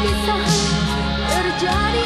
Kisah terjadi